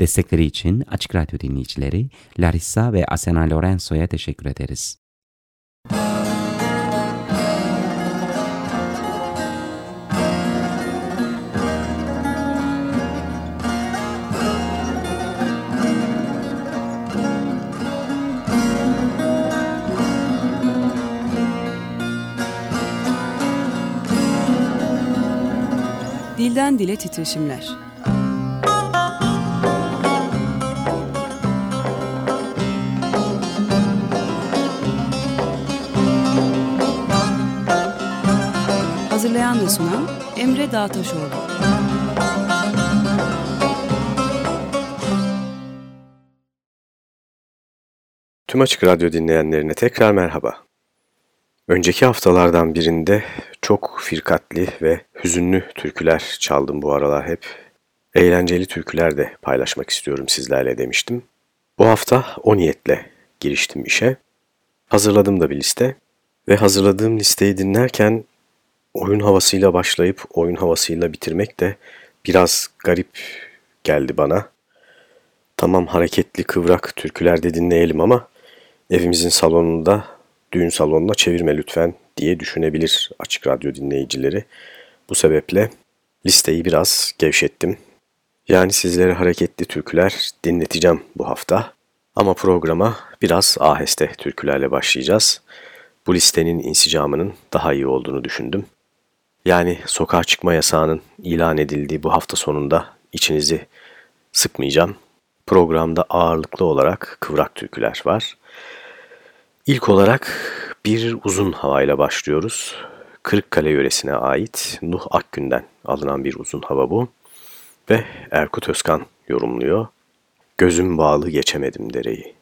Destekleri için Açık Radyo dinleyicileri Larissa ve Asena Lorenzo'ya teşekkür ederiz. Dilden Dile Titreşimler Hazırlayan ve sunan Emre Dağtaşoğlu. Tüm Açık Radyo dinleyenlerine tekrar merhaba. Önceki haftalardan birinde çok firkatli ve hüzünlü türküler çaldım bu aralar hep. Eğlenceli türküler de paylaşmak istiyorum sizlerle demiştim. Bu hafta o niyetle giriştim işe. Hazırladım da bir liste ve hazırladığım listeyi dinlerken oyun havasıyla başlayıp oyun havasıyla bitirmek de biraz garip geldi bana. Tamam hareketli kıvrak türküler de dinleyelim ama evimizin salonunda düğün salonuna çevirme lütfen diye düşünebilir açık radyo dinleyicileri. Bu sebeple listeyi biraz gevşettim. Yani sizlere hareketli türküler dinleteceğim bu hafta. Ama programa biraz aheste türkülerle başlayacağız. Bu listenin insicamının daha iyi olduğunu düşündüm. Yani sokağa çıkma yasağının ilan edildiği bu hafta sonunda içinizi sıkmayacağım. Programda ağırlıklı olarak kıvrak türküler var. İlk olarak bir uzun havayla başlıyoruz. Kırıkkale yöresine ait Nuh Akgün'den alınan bir uzun hava bu. Ve Erkut Özkan yorumluyor. Gözüm bağlı geçemedim dereyi.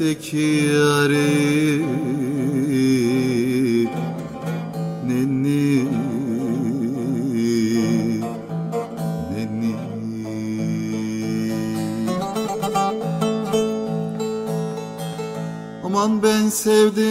Yürekteki yari Nenni. Nenni. Aman ben sevdim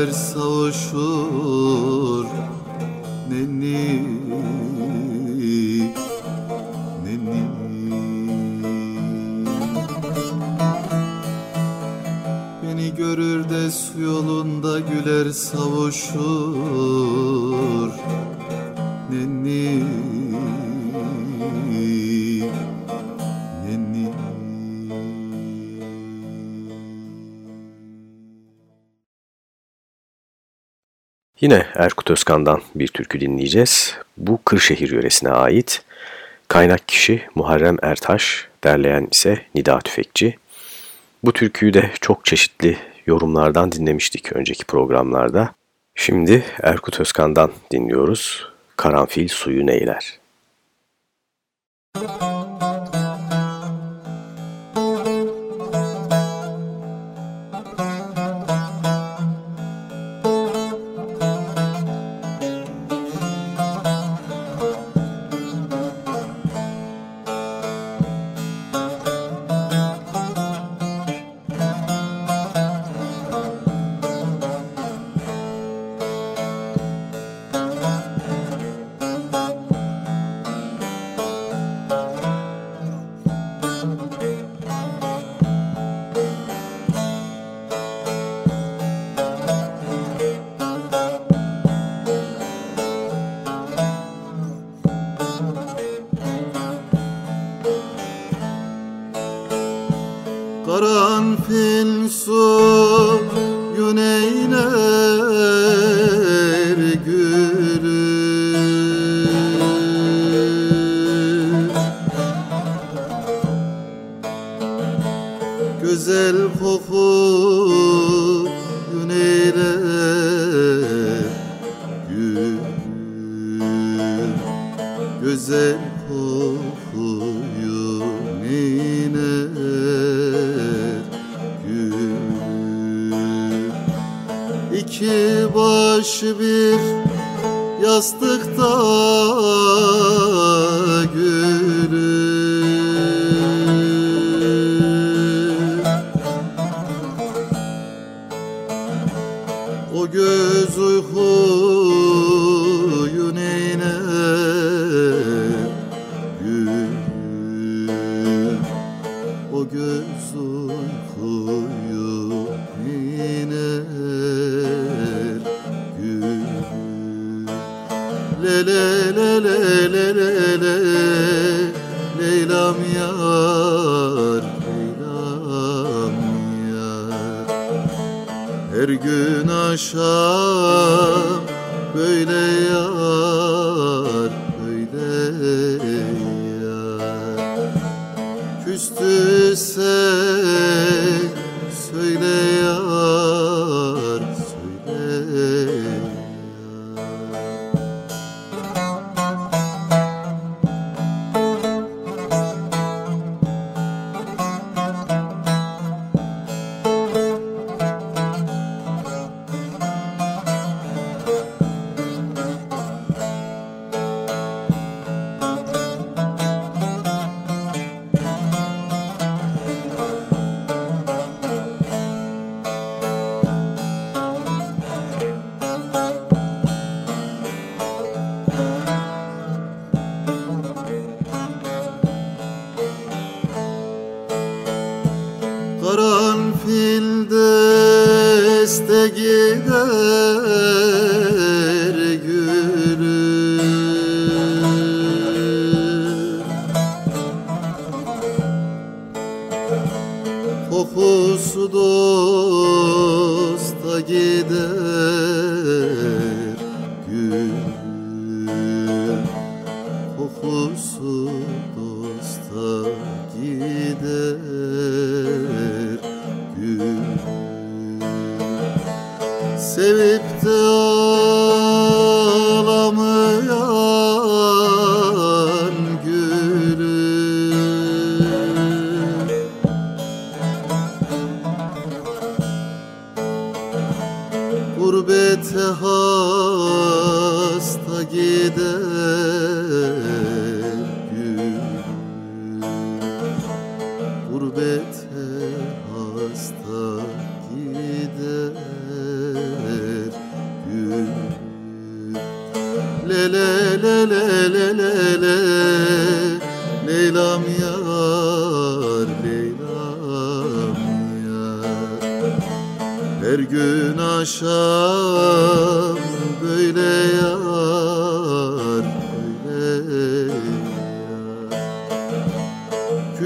güler savuşur Nenni Nenni Beni görür de su yolunda güler savuşur Nenni Yine Erkut Özkan'dan bir türkü dinleyeceğiz. Bu Kırşehir yöresine ait. Kaynak kişi Muharrem Ertaş, derleyen ise Nida Tüfekçi. Bu türküyü de çok çeşitli yorumlardan dinlemiştik önceki programlarda. Şimdi Erkut Özkan'dan dinliyoruz. Karanfil suyu neyler? Karanfil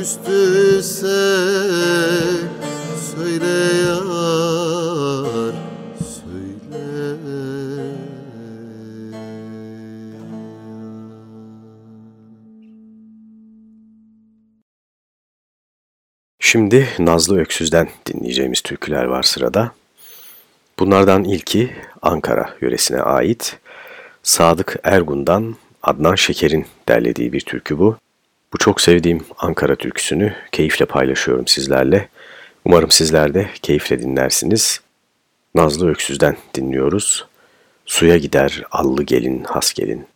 Küstüyse söyle yar söyle Şimdi Nazlı Öksüz'den dinleyeceğimiz türküler var sırada. Bunlardan ilki Ankara yöresine ait. Sadık Ergun'dan Adnan Şeker'in derlediği bir türkü bu. Bu çok sevdiğim Ankara türküsünü keyifle paylaşıyorum sizlerle. Umarım sizler de keyifle dinlersiniz. Nazlı Öksüz'den dinliyoruz. Suya gider allı gelin has gelin.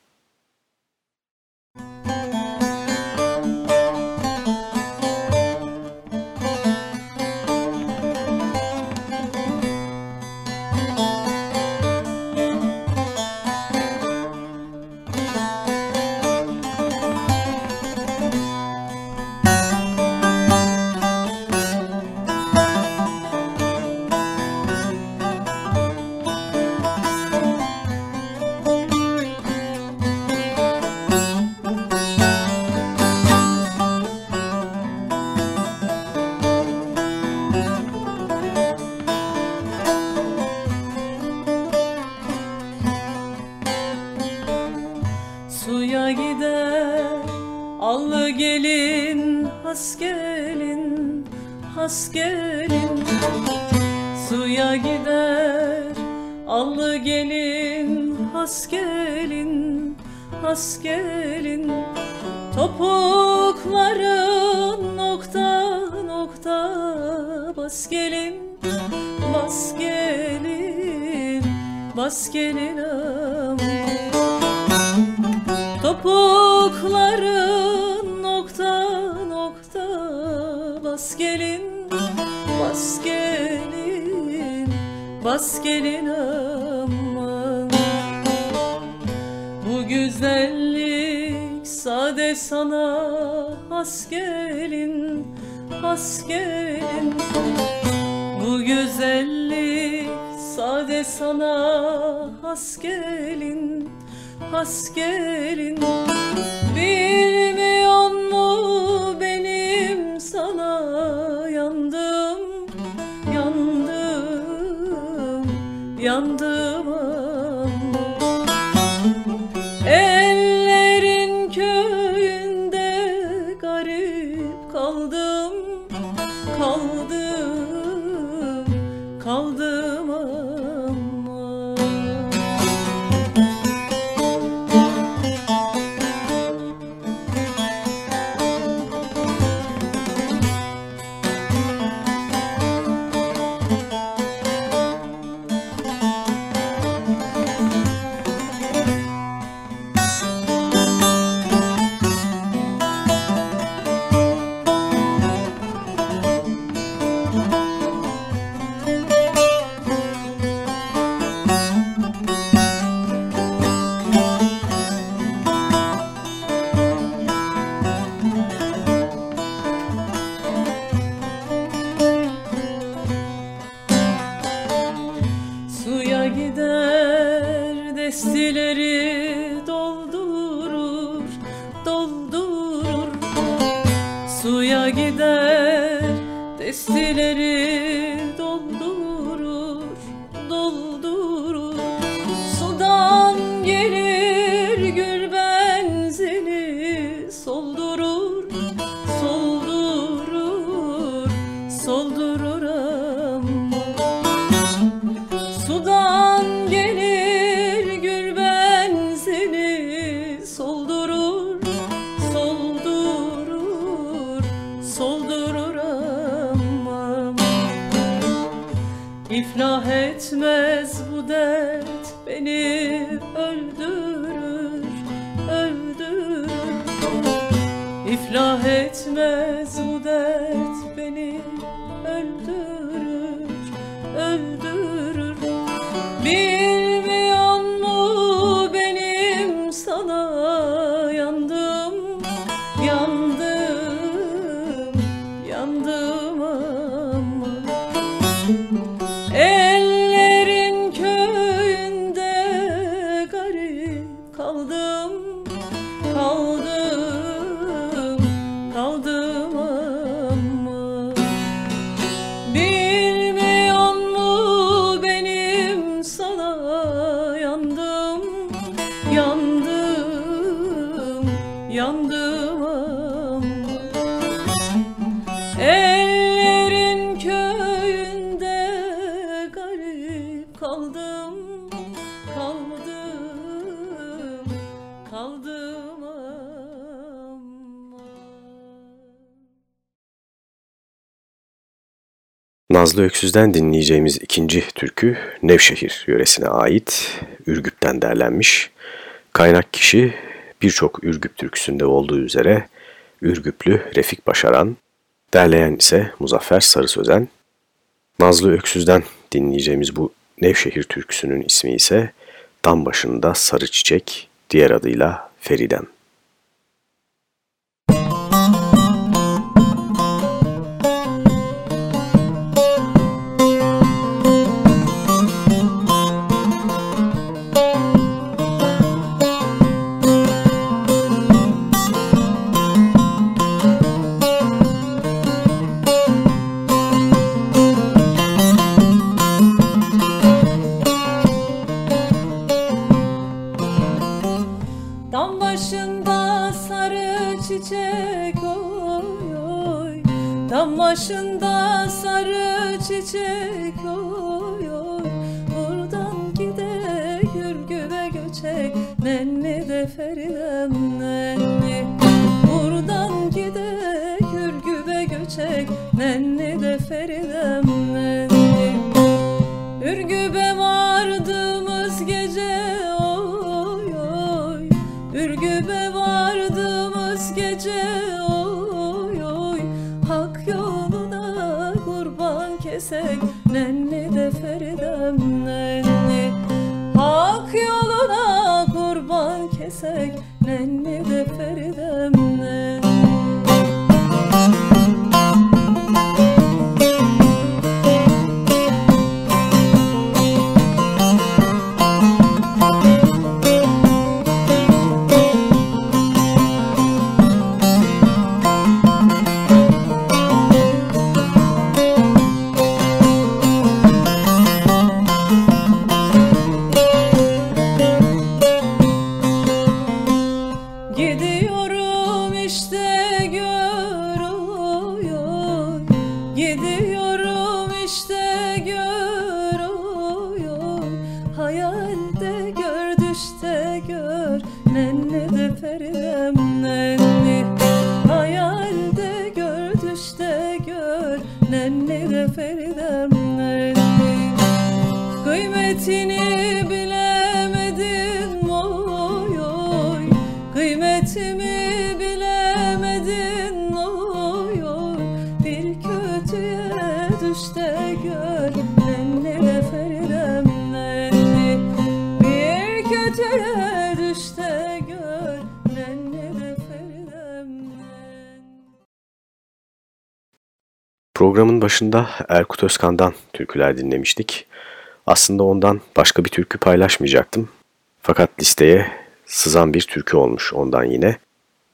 Topukların nokta nokta bas gelin bas gelin bas gelin. Topukların nokta nokta bas gelin bas gelin bas gelin aman Bu güzellik sade sana has gelin Bu güzellik sade sana has gelin Bilmiyor mu benim sana yandım Yandım Yandım Nazlı Öksüz'den dinleyeceğimiz ikinci türkü Nevşehir yöresine ait Ürgüp'ten derlenmiş. Kaynak kişi birçok Ürgüp türküsünde olduğu üzere Ürgüplü Refik Başaran, derleyen ise Muzaffer Sarı Sözen. Nazlı Öksüz'den dinleyeceğimiz bu Nevşehir türküsünün ismi ise Dam başında sarı çiçek, diğer adıyla Feridem. başında sarı çiçek. Desek nenni de feridem başında Erkut Özkan'dan türküler dinlemiştik. Aslında ondan başka bir türkü paylaşmayacaktım. Fakat listeye sızan bir türkü olmuş ondan yine.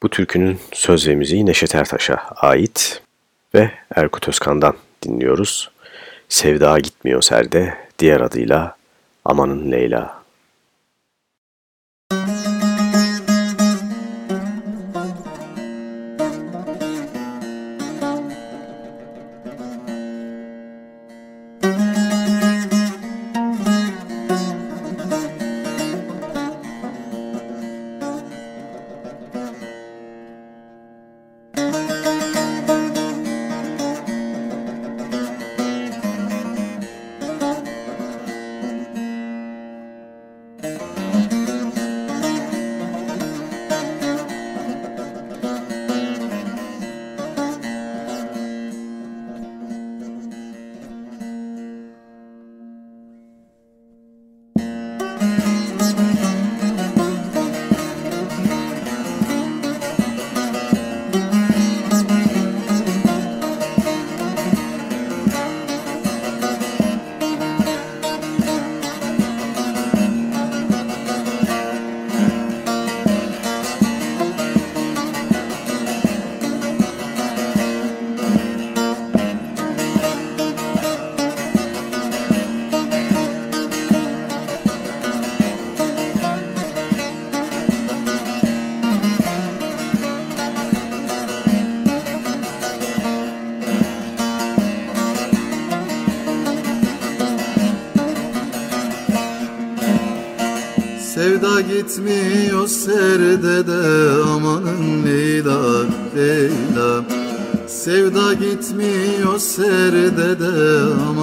Bu türkünün söz ve müziği Neşet Ertaş'a ait ve Erkut Özkan'dan dinliyoruz. Sevda gitmiyor serde, diğer adıyla Amanın Leyla.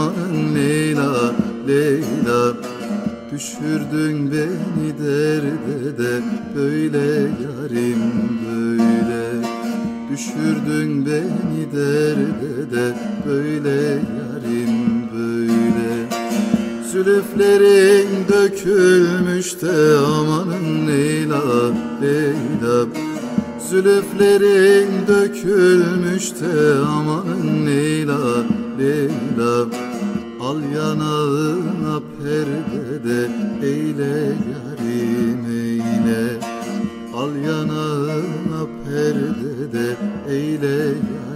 De amanın Leyla Leyla Düşürdün beni derde de böyle yarim böyle. Düşürdün beni derde de böyle yarim böyle. Zülüflerin dökülmüş de amanın Leyla Leyla. Zülüflerin dökülmüş de amanın Leyla Leyla Al yanağına perdede eyle yarim eyle Al yanağına perdede eyle yarim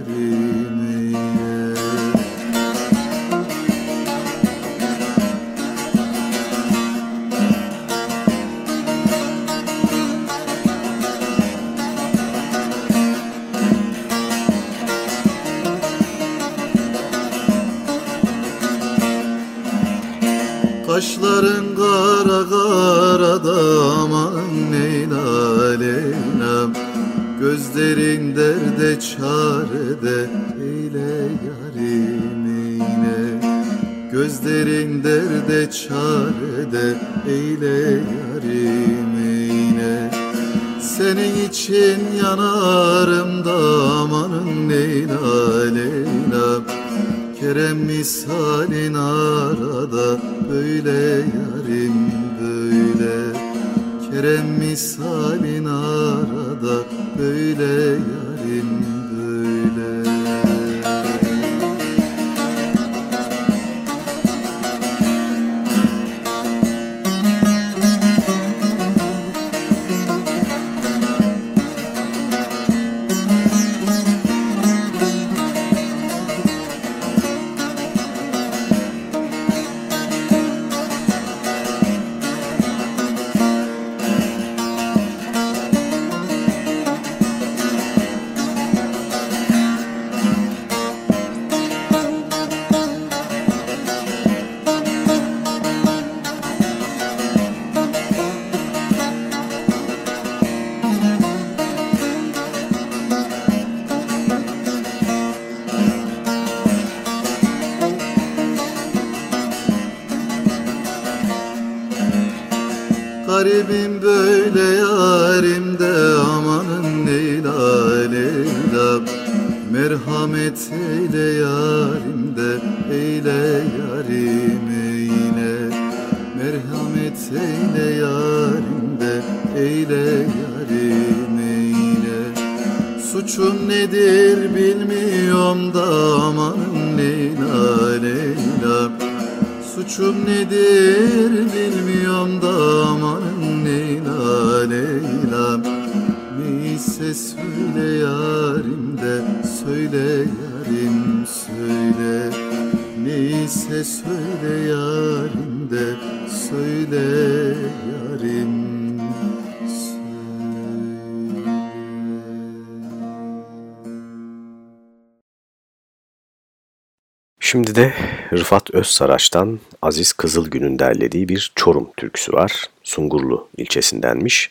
Rıfat Özsaraç'tan Aziz Kızılgün'ün derlediği bir Çorum türküsü var. Sungurlu ilçesindenmiş.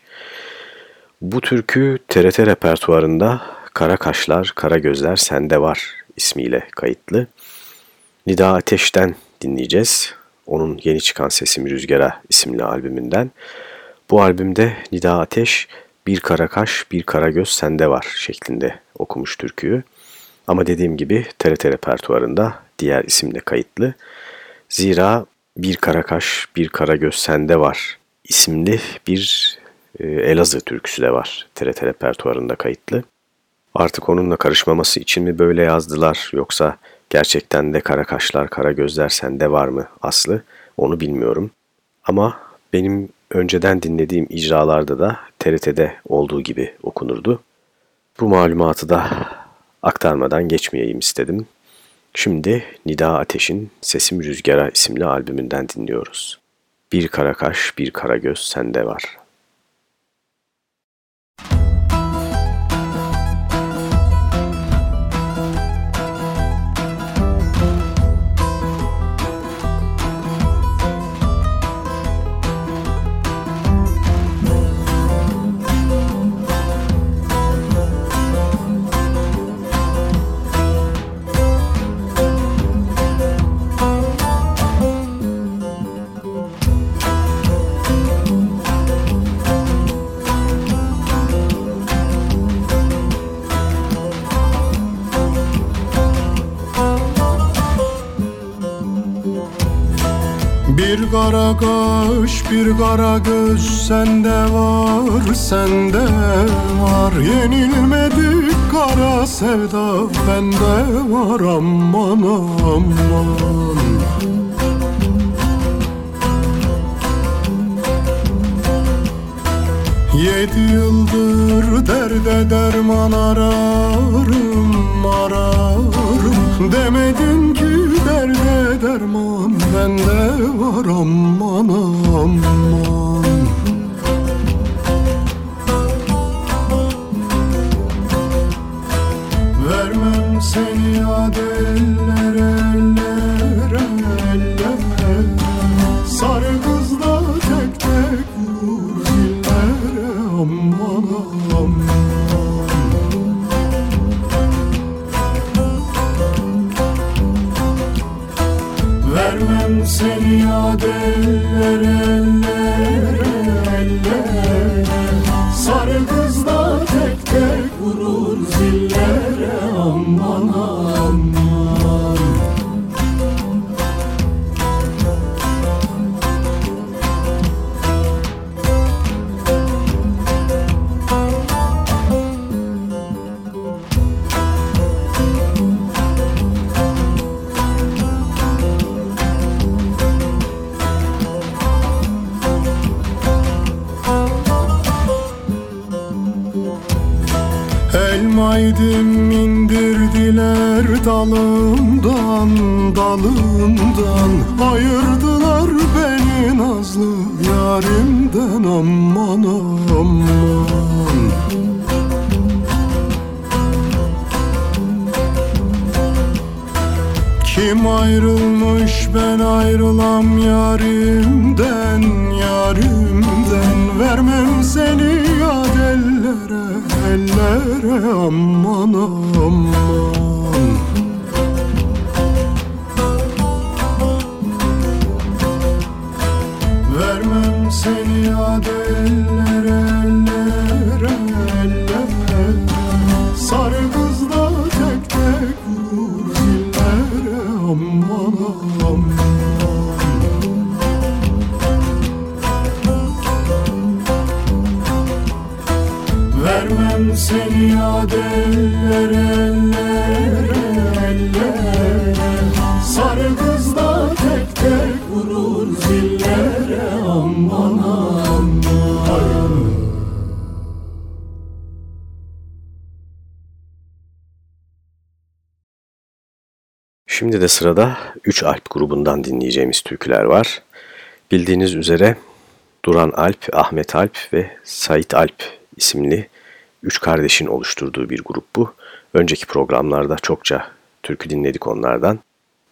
Bu türkü TRT repertuarında Kara Kaşlar, Kara Gözler Sende Var ismiyle kayıtlı. Nida Ateş'ten dinleyeceğiz. Onun yeni çıkan Sesim Rüzgara isimli albümünden. Bu albümde Nida Ateş bir kara kaş, bir kara göz sende var şeklinde okumuş türküyü. Ama dediğim gibi TRT repertuarında diğer isimle kayıtlı. Zira Bir Kara Kaş, Bir Kara Göz Sende Var isimli bir e, Elazığ türküsü de var TRT repertuarında kayıtlı. Artık onunla karışmaması için mi böyle yazdılar yoksa gerçekten de kara kaşlar, kara gözler sende var mı aslı onu bilmiyorum. Ama benim önceden dinlediğim icralarda da TRT'de olduğu gibi okunurdu. Bu malumatı da aktarmadan geçmeyeyim istedim. Şimdi Nida Ateş'in Sesim Rüzgara isimli albümünden dinliyoruz. Bir kara kaş, bir kara göz sende var. Kara kaş bir kara göz sende var sende var. Yenilmedik kara sevda bende var aman aman. Yedi yıldır derde derman ararım ararım. Demedin ki derman bende var aman aman Vermem seni ad Vermem seni ad dalımdan dalımdan Ayırdılar beni nazlı yarimden aman aman. Kim ayrılmış ben ayrılam yarimden yarimden. Vermem seni yad ellere ellere aman aman seni yad ellere ellere ellere Sarı kız tek tek vurur zillere aman aman Vermem seni yad ellere ellere Şimdi de sırada 3 Alp grubundan dinleyeceğimiz türküler var. Bildiğiniz üzere Duran Alp, Ahmet Alp ve Sait Alp isimli üç kardeşin oluşturduğu bir grup bu. Önceki programlarda çokça türkü dinledik onlardan.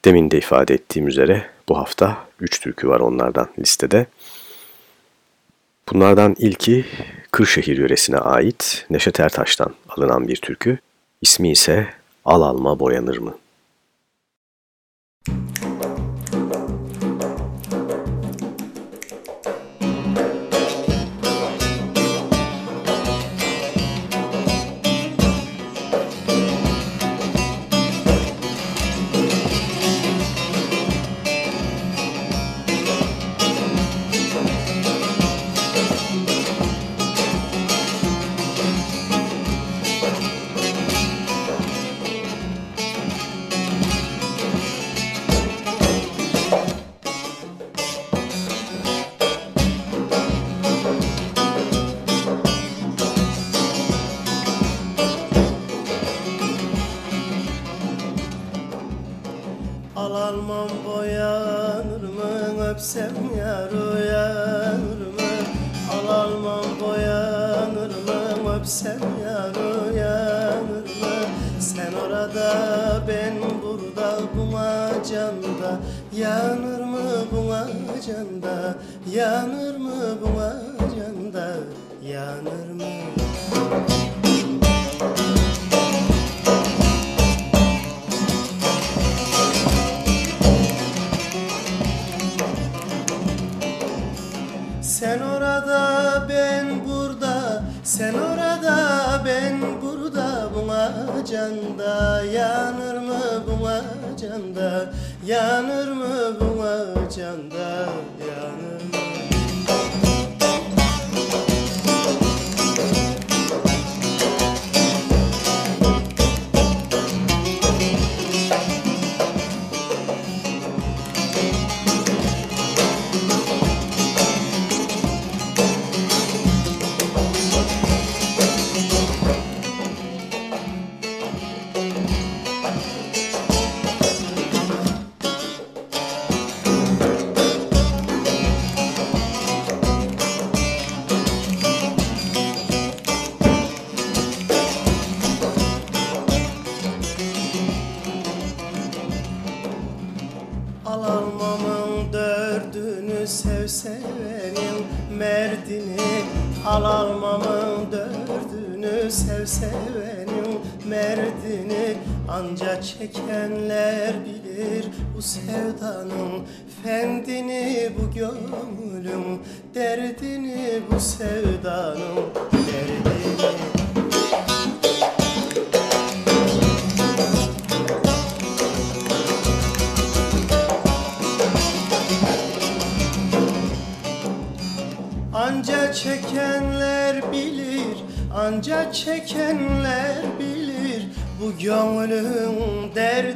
Demin de ifade ettiğim üzere bu hafta 3 türkü var onlardan listede. Bunlardan ilki Kırşehir yöresine ait Neşet Ertaş'tan alınan bir türkü. İsmi ise Al Alma Boyanır mı? Al çekenler bilir bu sevdanın Fendini bu gönlüm derdini bu sevdanın derdini. Anca çekenler bilir, anca çekenler Bu gönlün derdini,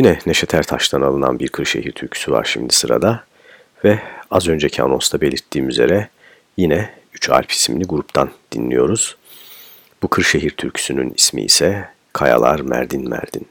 Yine Neşet Ertaş'tan alınan bir Kırşehir türküsü var şimdi sırada ve az önceki anonsta belirttiğim üzere yine Üç Alp isimli gruptan dinliyoruz. Bu Kırşehir türküsünün ismi ise Kayalar Merdin Merdin.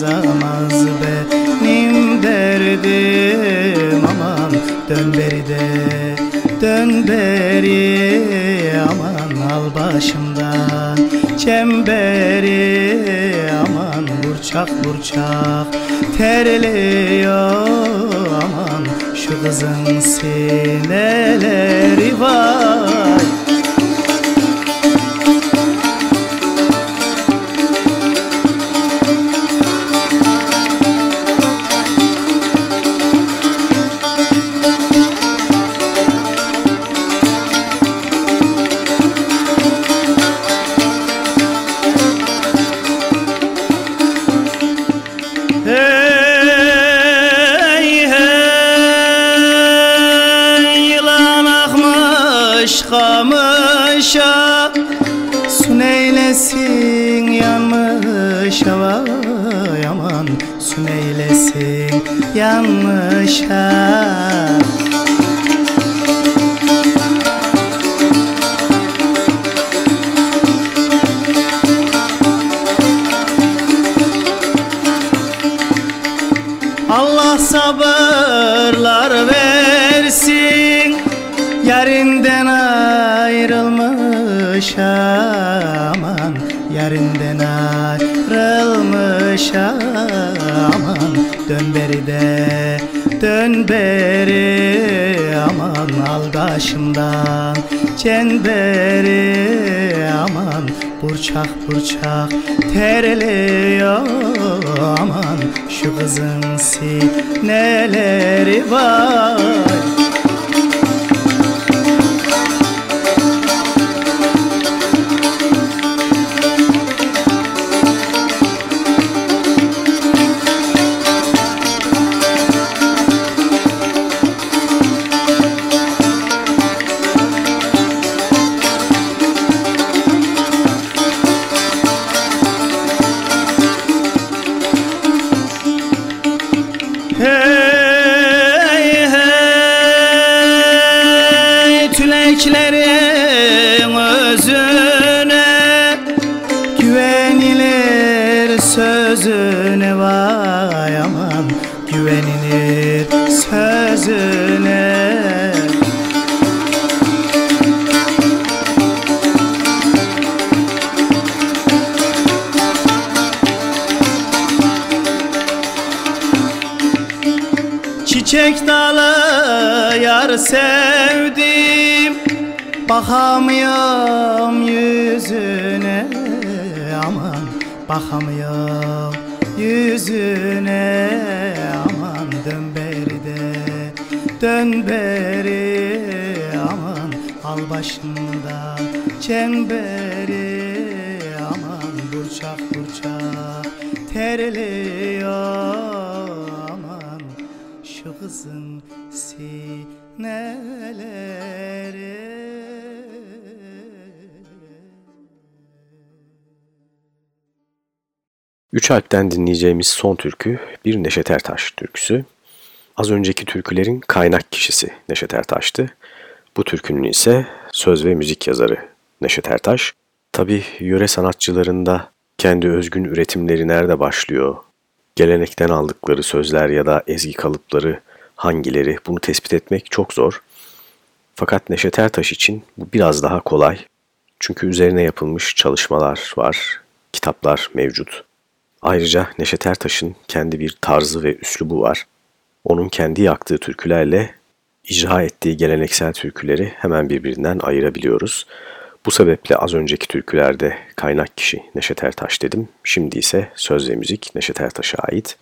Yazamaz benim derdim. Aman Dön beri de dön beri. Aman Al başımdan çemberi. Aman Burçak burçak terliyor. Aman Şu kızın sineleri var Bakamıyorum yüzüne aman. Bakamıyorum yüzüne aman. Dön beri de dön beri aman. Al başından çemberi Üç Alp'ten dinleyeceğimiz son türkü bir Neşet Ertaş türküsü. Az önceki türkülerin kaynak kişisi Neşet Ertaş'tı. Bu türkünün ise söz ve müzik yazarı Neşet Ertaş. Tabi yöre sanatçılarında kendi özgün üretimleri nerede başlıyor, gelenekten aldıkları sözler ya da ezgi kalıpları hangileri bunu tespit etmek çok zor. Fakat Neşet Ertaş için bu biraz daha kolay. Çünkü üzerine yapılmış çalışmalar var, kitaplar mevcut. Ayrıca Neşet Ertaş'ın kendi bir tarzı ve üslubu var. Onun kendi yaktığı türkülerle icra ettiği geleneksel türküleri hemen birbirinden ayırabiliyoruz. Bu sebeple az önceki türkülerde kaynak kişi Neşet Ertaş dedim. Şimdi ise söz ve müzik Neşet Ertaş'a ait.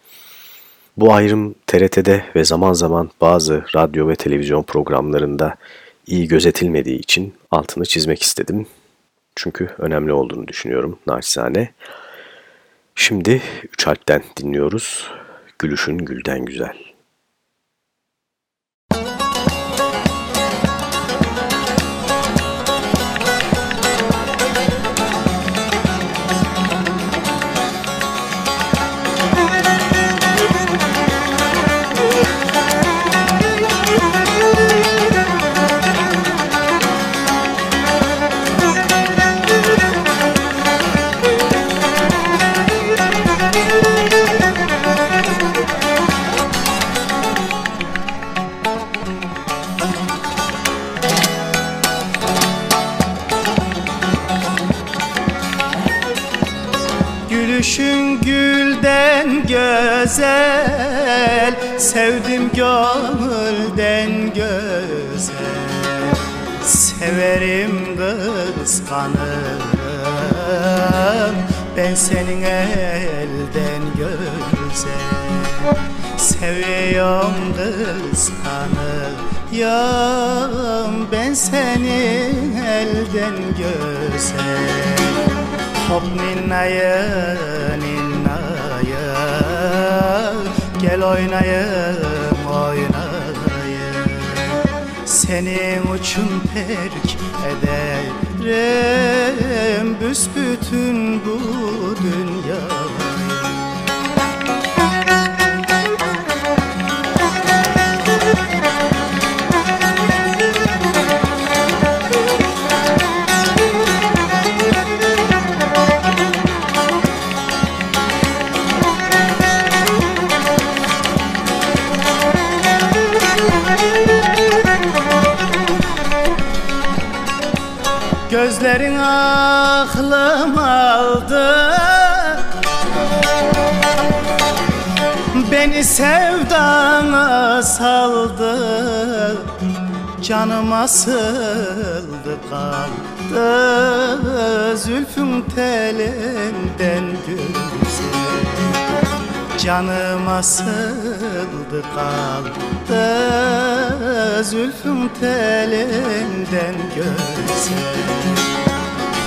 Bu ayrım TRT'de ve zaman zaman bazı radyo ve televizyon programlarında iyi gözetilmediği için altını çizmek istedim. Çünkü önemli olduğunu düşünüyorum naçizane. Şimdi Üç Alp'ten dinliyoruz. Gülüşün Gülden Güzel. Güzel Sevdim gönülden güzel. Severim kıskanırım Ben senin elden güzel. Seviyorum kıskanıyorum Ben senin elden güzel. Hop ninnayı Gel oynayım oynayım Senin uçun terk ederim. Büsbütün bu dünyayı Beni sevdana saldı Canıma sıldı kaldı. Zülfün telinden güzel Canıma sıldı kaldı. Zülfün telinden güzel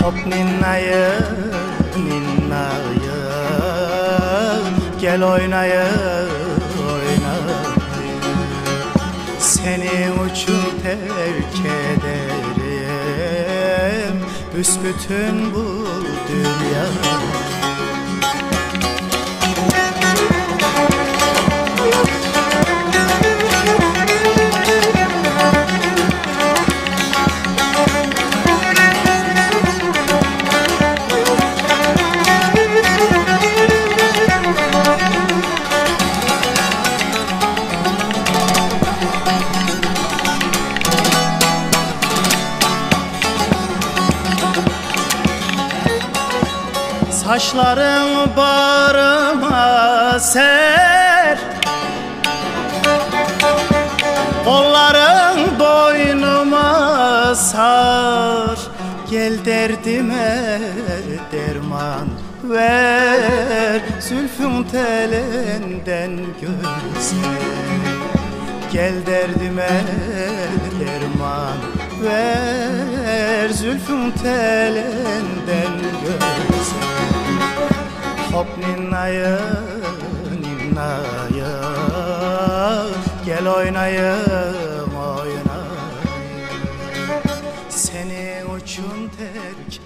Hop ninnayı ninnayı Gel oynayı Seni uçun terk ederim. Büsbütün bu dünya Saçların bağrıma ser. Kolların boynuma sar. Gel derdime derman ver. Zülfün telinden güzel Gel derdime derman ver. Zülfün telinden güzel Hop ninnayı ninnayı Gel oynayım oynayım. Seni uçun terk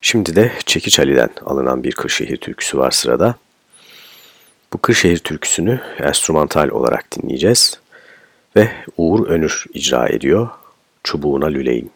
Şimdi de Çekiç Ali'den alınan bir Kırşehir türküsü var sırada. Bu Kırşehir türküsünü enstrümantal olarak dinleyeceğiz ve Uğur Önür icra ediyor Çubuğuna Lüleyim.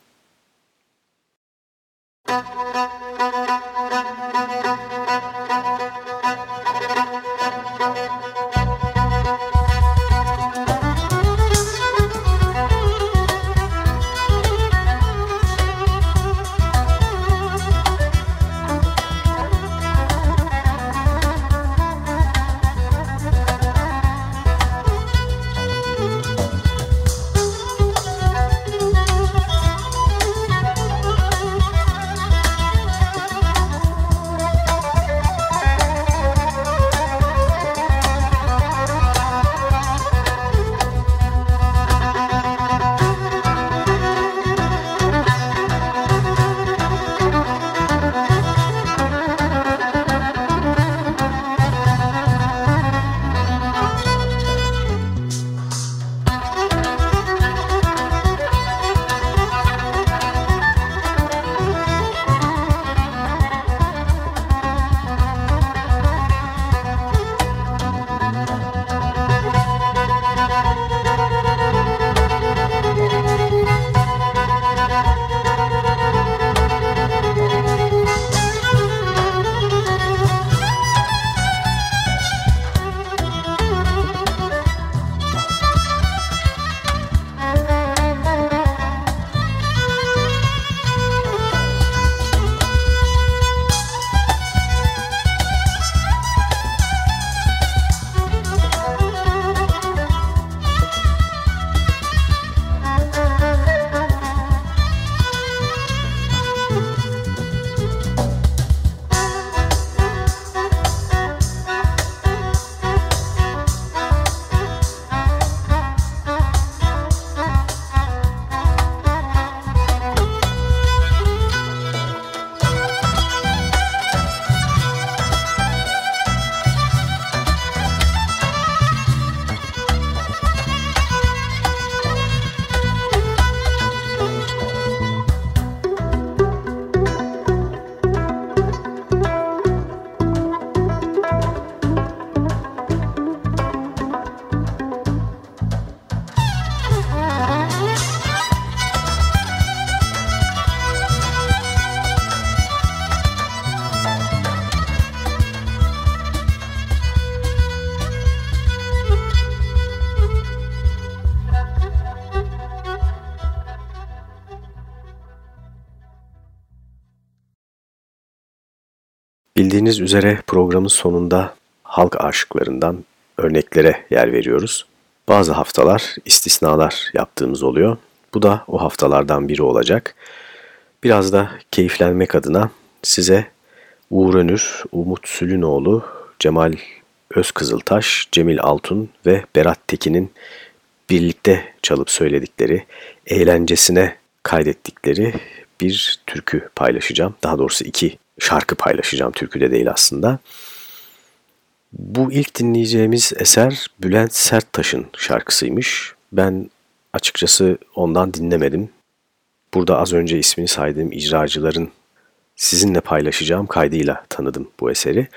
Bildiğiniz üzere programın sonunda halk aşıklarından örneklere yer veriyoruz. Bazı haftalar istisnalar yaptığımız oluyor. Bu da o haftalardan biri olacak. Biraz da keyiflenmek adına size Uğur Önür, Umut Sülünoğlu, Cemal Özkızıltaş, Cemil Altun ve Berat Tekin'in birlikte çalıp söyledikleri, eğlencesine kaydettikleri bir türkü paylaşacağım. Daha doğrusu iki şarkı paylaşacağım. Türkü de değil aslında. Bu ilk dinleyeceğimiz eser Bülent Serttaş'ın şarkısıymış. Ben açıkçası ondan dinlemedim. Burada az önce ismini saydığım icracıların sizinle paylaşacağım kaydıyla tanıdım bu eseri.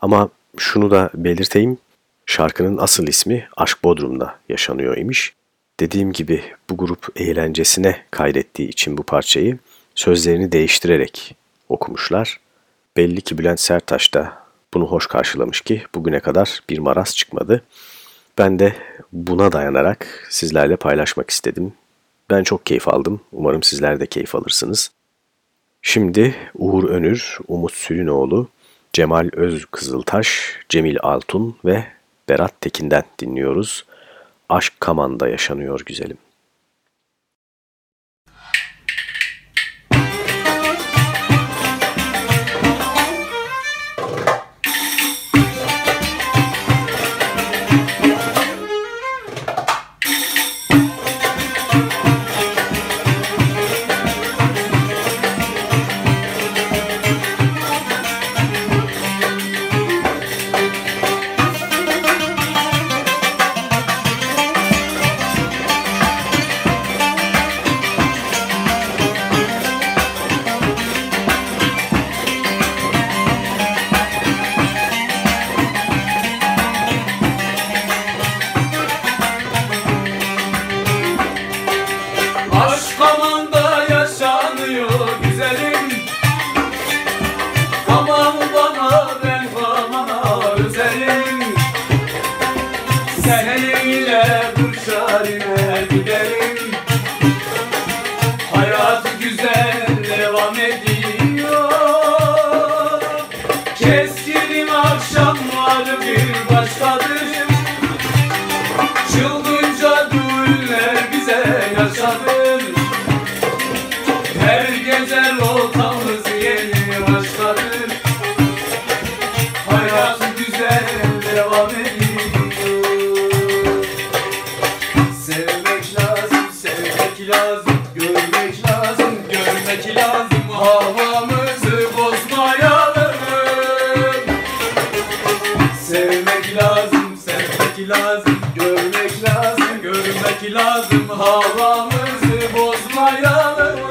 Ama şunu da belirteyim. Şarkının asıl ismi Aşk Bodrum'da yaşanıyor imiş. Dediğim gibi bu grup eğlencesine kaydettiği için bu parçayı sözlerini değiştirerek okumuşlar. Belli ki Bülent Sertaş da bunu hoş karşılamış ki bugüne kadar bir maraz çıkmadı. Ben de buna dayanarak sizlerle paylaşmak istedim. Ben çok keyif aldım. Umarım sizler de keyif alırsınız. Şimdi Uğur Önür, Umut Sülünoğlu, Cemal Öz Kızıltaş, Cemil Altun ve Berat Tekin'den dinliyoruz. Aşk Kaman'da yaşanıyor güzelim. Çekmek lazım havamızı bozmayalım.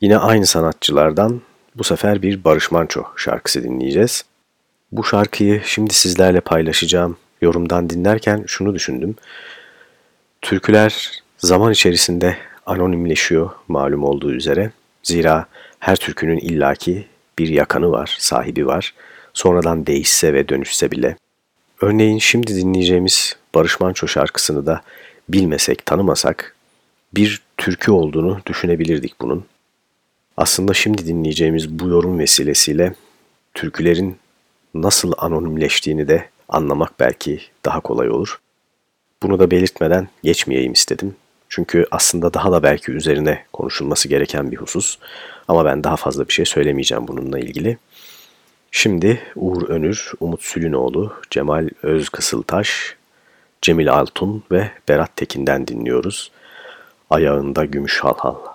Yine aynı sanatçılardan bu sefer bir Barış Manço şarkısı dinleyeceğiz. Bu şarkıyı şimdi sizlerle paylaşacağım yorumdan dinlerken şunu düşündüm. Türküler zaman içerisinde anonimleşiyor malum olduğu üzere. Zira her türkünün illaki bir yakanı var, sahibi var. Sonradan değişse ve dönüşse bile. Örneğin şimdi dinleyeceğimiz Barış Manço şarkısını da bilmesek, tanımasak bir türkü olduğunu düşünebilirdik bunun. Aslında şimdi dinleyeceğimiz bu yorum vesilesiyle türkülerin nasıl anonimleştiğini de anlamak belki daha kolay olur. Bunu da belirtmeden geçmeyeyim istedim. Çünkü aslında daha da belki üzerine konuşulması gereken bir husus. Ama ben daha fazla bir şey söylemeyeceğim bununla ilgili. Şimdi Uğur Önür, Umut Sülünoğlu, Cemal Özkısıltaş, Cemil Altun ve Berat Tekin'den dinliyoruz. Ayağında gümüş halhal. Hal.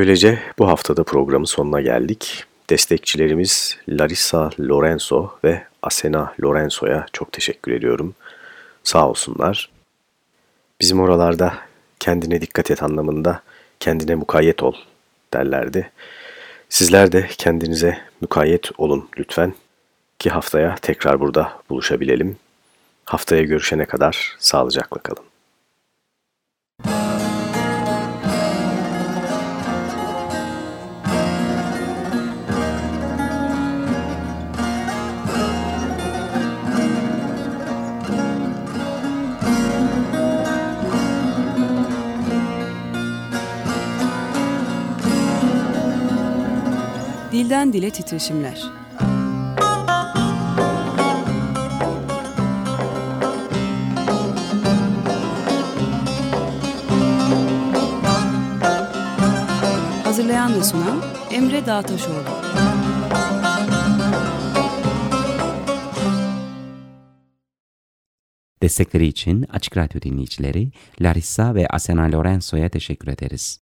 Böylece bu haftada programın sonuna geldik. Destekçilerimiz Larissa Lorenzo ve Asena Lorenzo'ya çok teşekkür ediyorum. Sağ olsunlar. Bizim oralarda kendine dikkat et anlamında kendine mukayyet ol derlerdi. Sizler de kendinize mukayyet olun lütfen ki haftaya tekrar burada buluşabilelim. Haftaya görüşene kadar sağlıcakla kalın. Dilden dile titreşimler. Hazırlayan ve sunan Emre Dağtaşoğlu. Destekleri için Açık Radyo dinleyicileri Larissa ve Asena Lorenzo'ya teşekkür ederiz.